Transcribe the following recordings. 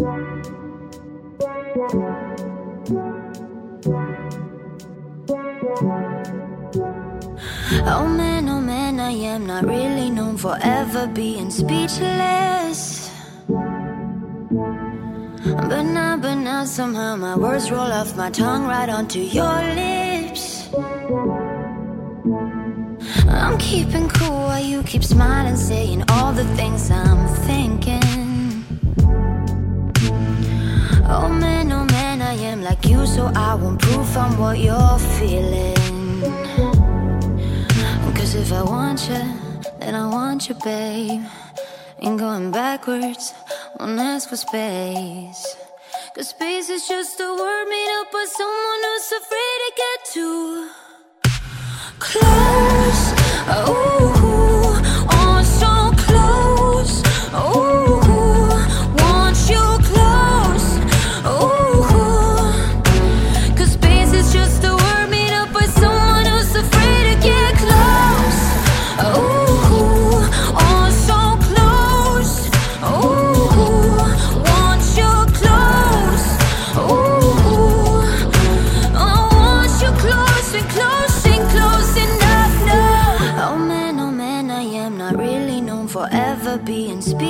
Oh man, oh man, I am not really known for ever being speechless. But now, but now, somehow my words roll off my tongue right onto your lips. I'm keeping cool while you keep smiling, saying all the things I'm thinking. Like you, so I won't proof on what you're feeling. Cause if I want you, then I want you, babe. Ain't going backwards, won't ask for space. Cause space is just a word made up by someone who's afraid to get too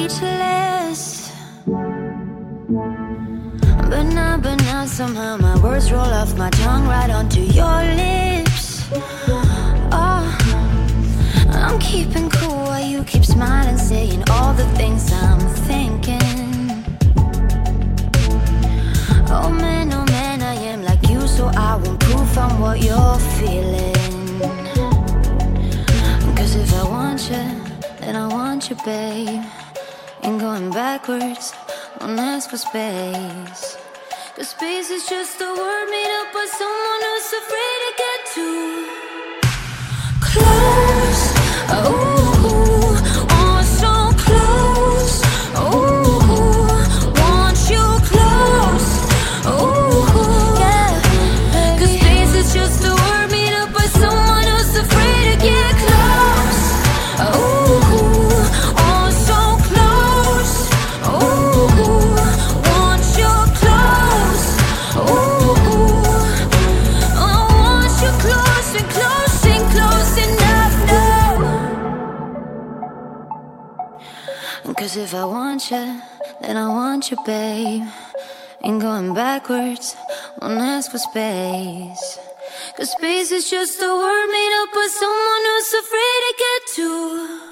speechless. But now, but now, somehow my words roll off my tongue right onto your lips. Oh, I'm keeping cool while you keep smiling, saying all the things I'm thinking. Oh man, oh man, I am like you, so I won't proof on what you're feeling. Cause if I want you, then I want you, babe. Ain't going backwards, won't ask for space. Cause space is just a word made up by someone Cause if I want you, then I want you, babe. Ain't going backwards, won't ask for space. Cause space is just a word made up by someone who's afraid to get too